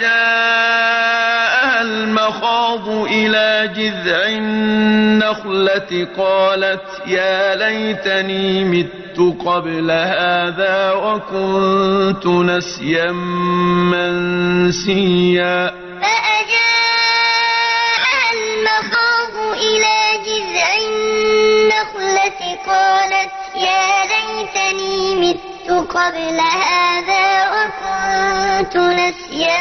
جاءها المخاض إلى جذع النخلة قالت يا ليتني مت قبل هذا وكنت نسيا منسيا. قالت يا ليتني مت قبل هذا نسيا